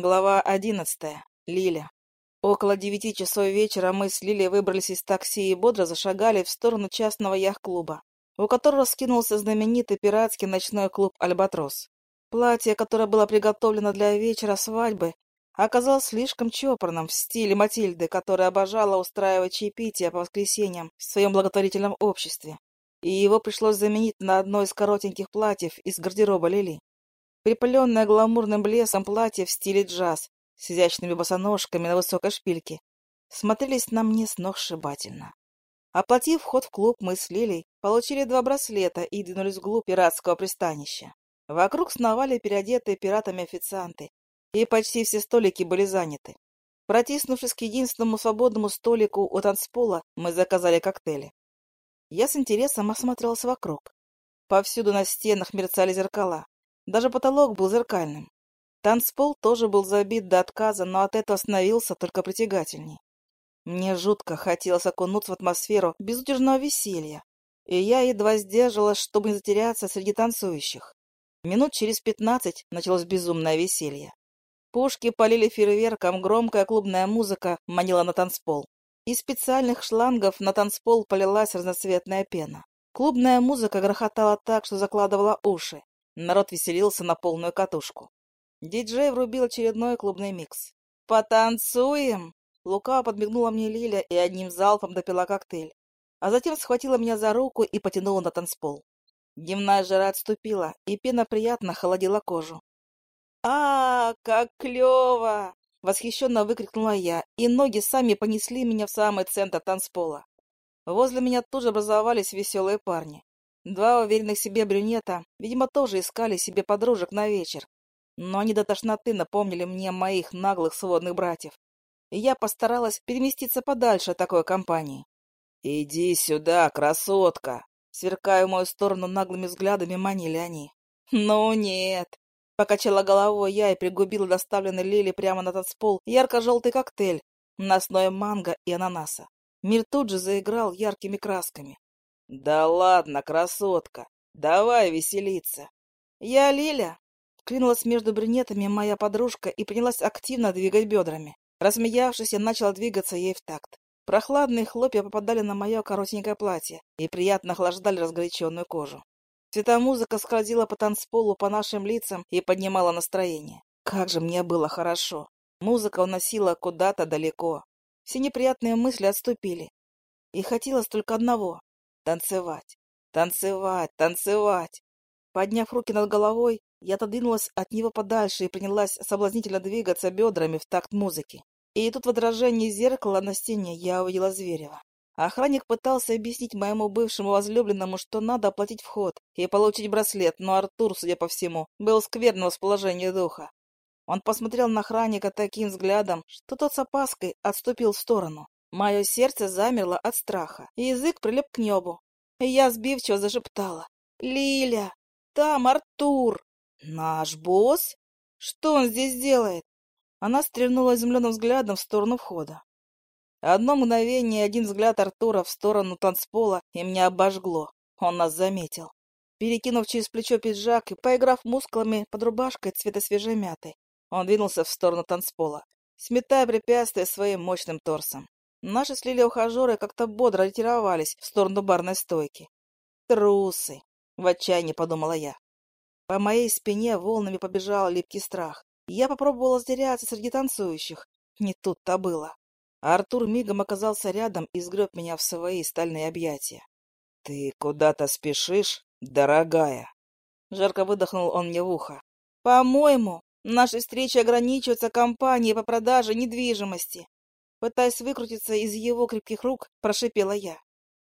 Глава одиннадцатая. Лиля. Около девяти часов вечера мы с Лилей выбрались из такси и бодро зашагали в сторону частного яхт-клуба, у которого скинулся знаменитый пиратский ночной клуб «Альбатрос». Платье, которое было приготовлено для вечера свадьбы, оказалось слишком чопорным в стиле Матильды, которая обожала устраивать чаепития по воскресеньям в своем благотворительном обществе, и его пришлось заменить на одно из коротеньких платьев из гардероба Лили. Припыленное гламурным блеском платье в стиле джаз с изящными босоножками на высокой шпильке смотрелись на мне сногсшибательно. Оплатив вход в клуб, мы с Лилей получили два браслета и двинулись вглубь пиратского пристанища. Вокруг сновали переодетые пиратами официанты, и почти все столики были заняты. Протиснувшись к единственному свободному столику у танцпола, мы заказали коктейли. Я с интересом осмотрелась вокруг. Повсюду на стенах мерцали зеркала. Даже потолок был зеркальным. Танцпол тоже был забит до отказа, но от этого становился только притягательней. Мне жутко хотелось окунуться в атмосферу безудержного веселья, и я едва сдерживалась, чтобы не затеряться среди танцующих. Минут через пятнадцать началось безумное веселье. Пушки полили фейерверком, громкая клубная музыка манила на танцпол. Из специальных шлангов на танцпол полилась разноцветная пена. Клубная музыка грохотала так, что закладывала уши. Народ веселился на полную катушку. Диджей врубил очередной клубный микс. «Потанцуем!» Лука подмигнула мне Лиля и одним залпом допила коктейль, а затем схватила меня за руку и потянула на танцпол. Дневная жара отступила, и пена приятно холодила кожу. а, как клево! Восхищенно выкрикнула я, и ноги сами понесли меня в самый центр танцпола. Возле меня тут же образовались веселые парни. Два уверенных себе брюнета, видимо, тоже искали себе подружек на вечер. Но они до тошноты напомнили мне моих наглых сводных братьев. И я постаралась переместиться подальше от такой компании. «Иди сюда, красотка!» Сверкая в мою сторону наглыми взглядами, манили они. «Ну нет!» Покачала головой я и пригубила доставленный Лили прямо на танцпол ярко-желтый коктейль на основе манго и ананаса. Мир тут же заиграл яркими красками. «Да ладно, красотка, давай веселиться!» «Я Лиля!» Клинулась между брюнетами моя подружка и принялась активно двигать бедрами. Рассмеявшись, я начала двигаться ей в такт. Прохладные хлопья попадали на мое коротенькое платье и приятно охлаждали разгоряченную кожу. Цветомузыка скользила по танцполу по нашим лицам и поднимала настроение. Как же мне было хорошо! Музыка уносила куда-то далеко. Все неприятные мысли отступили. И хотелось только одного Танцевать, танцевать, танцевать. Подняв руки над головой, я отодвинулась от него подальше и принялась соблазнительно двигаться бедрами в такт музыки. И тут в отражении зеркала на стене я увидела Зверева. Охранник пытался объяснить моему бывшему возлюбленному, что надо оплатить вход и получить браслет, но Артур, судя по всему, был скверного расположения духа. Он посмотрел на охранника таким взглядом, что тот с опаской отступил в сторону. Мое сердце замерло от страха, язык прилип к небу. Я сбивчиво зашептала. «Лиля! Там Артур! Наш босс? Что он здесь делает?» Она стрельнула изумленным взглядом в сторону входа. Одно мгновение, один взгляд Артура в сторону танцпола, и меня обожгло. Он нас заметил. Перекинув через плечо пиджак и поиграв мускулами под рубашкой цвета свежей мяты, он двинулся в сторону танцпола, сметая препятствия своим мощным торсом. Наши с Лили ухажеры как-то бодро ретировались в сторону барной стойки. «Трусы!» — в отчаянии подумала я. По моей спине волнами побежал липкий страх. Я попробовала стеряться среди танцующих. Не тут-то было. Артур мигом оказался рядом и сгреб меня в свои стальные объятия. «Ты куда-то спешишь, дорогая?» Жарко выдохнул он мне в ухо. «По-моему, наши встречи ограничиваются компанией по продаже недвижимости. Пытаясь выкрутиться из его крепких рук, прошипела я.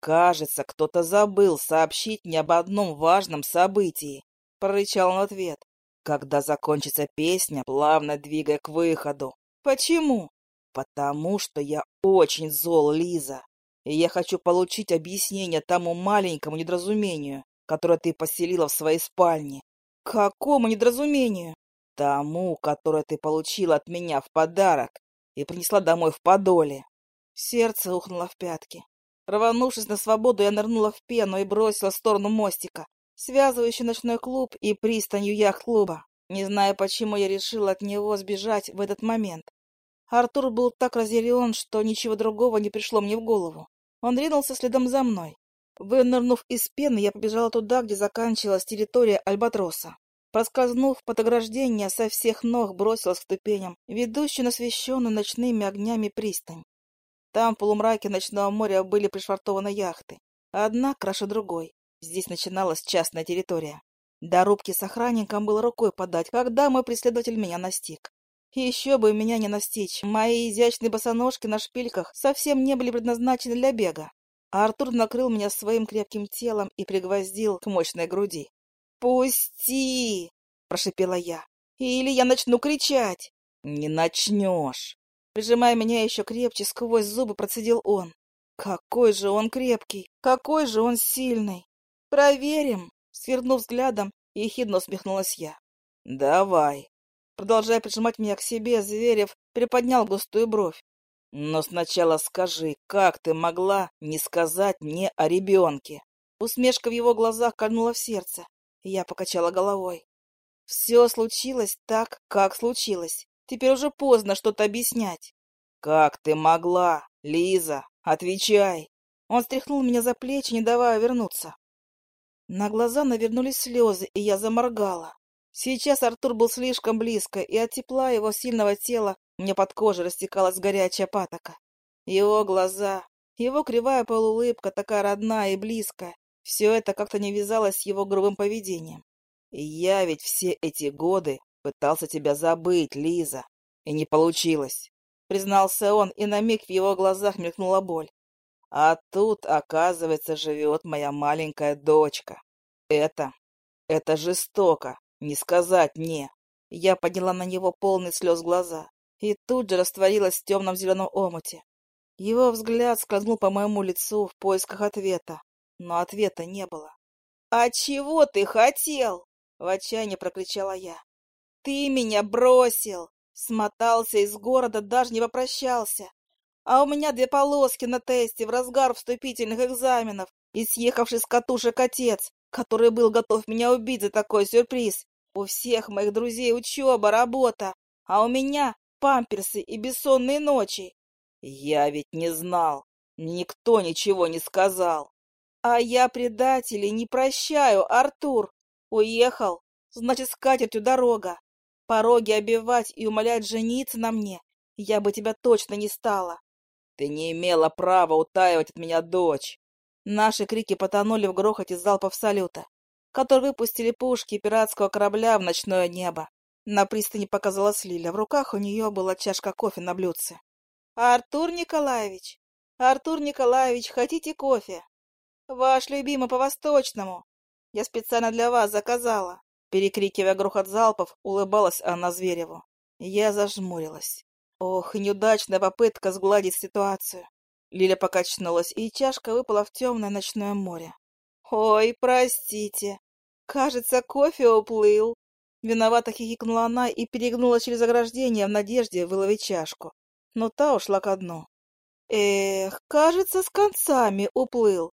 «Кажется, кто-то забыл сообщить мне об одном важном событии», — прорычал он в ответ. «Когда закончится песня, плавно двигай к выходу». «Почему?» «Потому что я очень зол, Лиза, и я хочу получить объяснение тому маленькому недоразумению, которое ты поселила в своей спальне». «Какому недоразумению?» «Тому, которое ты получила от меня в подарок и принесла домой в подоле. Сердце ухнуло в пятки. Рванувшись на свободу, я нырнула в пену и бросила в сторону мостика, связывающий ночной клуб и пристанью яхт-клуба. Не зная, почему я решила от него сбежать в этот момент. Артур был так разъярен, что ничего другого не пришло мне в голову. Он ринулся следом за мной. Вынырнув из пены, я побежала туда, где заканчивалась территория Альбатроса. Проскользнув под ограждение, со всех ног бросилась к ступеням, ведущую на священную ночными огнями пристань. Там, в полумраке ночного моря, были пришвартованы яхты. Одна краше другой. Здесь начиналась частная территория. До рубки с охранником было рукой подать, когда мой преследователь меня настиг. Еще бы меня не настичь. Мои изящные босоножки на шпильках совсем не были предназначены для бега. А Артур накрыл меня своим крепким телом и пригвоздил к мощной груди. «Пусти!» — прошипела я. «Или я начну кричать!» «Не начнешь!» Прижимая меня еще крепче, сквозь зубы процедил он. «Какой же он крепкий! Какой же он сильный!» «Проверим!» — свернув взглядом, ехидно усмехнулась я. «Давай!» Продолжая прижимать меня к себе, Зверев приподнял густую бровь. «Но сначала скажи, как ты могла не сказать мне о ребенке?» Усмешка в его глазах кольнула в сердце. Я покачала головой. Все случилось так, как случилось. Теперь уже поздно что-то объяснять. «Как ты могла, Лиза? Отвечай!» Он стряхнул меня за плечи, не давая вернуться. На глаза навернулись слезы, и я заморгала. Сейчас Артур был слишком близко, и от тепла его сильного тела мне под кожей растекалась горячая патока. Его глаза, его кривая полуулыбка, такая родная и близкая, все это как-то не вязалось с его грубым поведением. я ведь все эти годы пытался тебя забыть, Лиза, и не получилось, признался он, и на миг в его глазах мелькнула боль. А тут, оказывается, живет моя маленькая дочка. Это... это жестоко, не сказать «не». Я подняла на него полный слез глаза и тут же растворилась в темном зеленом омуте. Его взгляд скользнул по моему лицу в поисках ответа, но ответа не было. «А чего ты хотел?» — в отчаянии прокричала я. «Ты меня бросил! Смотался из города, даже не попрощался. А у меня две полоски на тесте в разгар вступительных экзаменов и съехавший с катушек отец, который был готов меня убить за такой сюрприз. У всех моих друзей учеба, работа, а у меня памперсы и бессонные ночи. Я ведь не знал, никто ничего не сказал. А я предателей не прощаю, Артур. Уехал, значит, с катертью дорога. Пороги обивать и умолять жениться на мне я бы тебя точно не стала. Ты не имела права утаивать от меня дочь. Наши крики потонули в грохоте залпов салюта, которые выпустили пушки пиратского корабля в ночное небо. На пристани показалась Лиля. В руках у нее была чашка кофе на блюдце. «Артур Николаевич! Артур Николаевич, хотите кофе?» «Ваш любимый по-восточному. Я специально для вас заказала». Перекрикивая грохот залпов, улыбалась она Звереву. Я зажмурилась. Ох, неудачная попытка сгладить ситуацию. Лиля покачнулась, и чашка выпала в темное ночное море. «Ой, простите. Кажется, кофе уплыл». Виновато хихикнула она и перегнула через ограждение в надежде выловить чашку. Но та ушла ко дну. «Эх, кажется, с концами уплыл.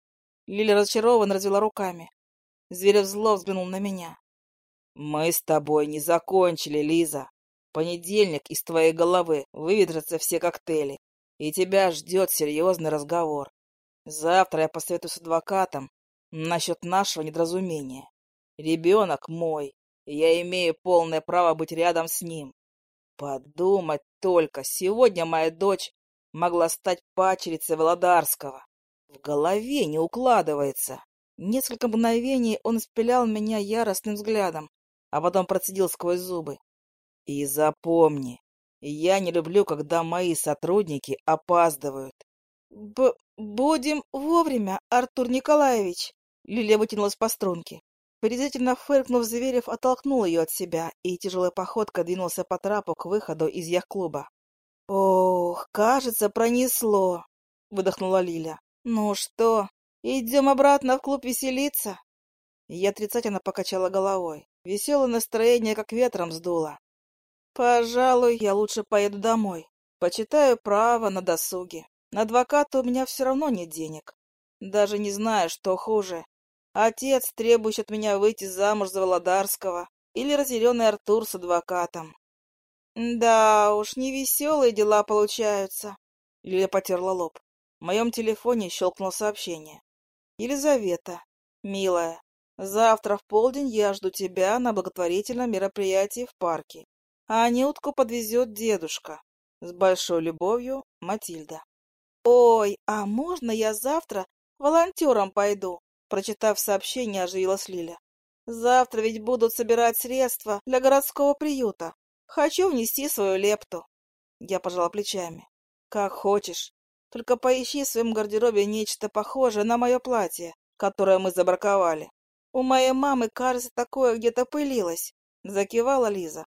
Лиля разочарованно развела руками. Зверев зло взглянул на меня. «Мы с тобой не закончили, Лиза. Понедельник из твоей головы выветрятся все коктейли, и тебя ждет серьезный разговор. Завтра я посоветую с адвокатом насчет нашего недоразумения. Ребенок мой, я имею полное право быть рядом с ним. Подумать только, сегодня моя дочь могла стать пачерицей Володарского. В голове не укладывается. Несколько мгновений он спилял меня яростным взглядом, а потом процедил сквозь зубы. И запомни, я не люблю, когда мои сотрудники опаздывают. Б будем вовремя, Артур Николаевич. Лилия вытянулась по струнке. Презрительно фыркнув, Зверев оттолкнул ее от себя и тяжелой походкой двинулся по трапу к выходу из яхт-клуба. «Ох, кажется, пронесло!» — выдохнула Лиля. «Ну что, идем обратно в клуб веселиться?» Я отрицательно покачала головой. Веселое настроение как ветром сдуло. «Пожалуй, я лучше поеду домой. Почитаю право на досуге. На адвоката у меня все равно нет денег. Даже не знаю, что хуже. Отец, требующий от меня выйти замуж за Володарского, или разъяренный Артур с адвокатом. Да уж, невеселые дела получаются. Лиля потерла лоб. В моем телефоне щелкнуло сообщение. Елизавета, милая, завтра в полдень я жду тебя на благотворительном мероприятии в парке. А Анютку подвезет дедушка. С большой любовью, Матильда. Ой, а можно я завтра волонтером пойду? Прочитав сообщение, оживилась Лиля. Завтра ведь будут собирать средства для городского приюта. Хочу внести свою лепту. Я пожала плечами. Как хочешь. Только поищи в своем гардеробе нечто похожее на мое платье, которое мы забраковали. У моей мамы, кажется, такое где-то пылилось. Закивала Лиза.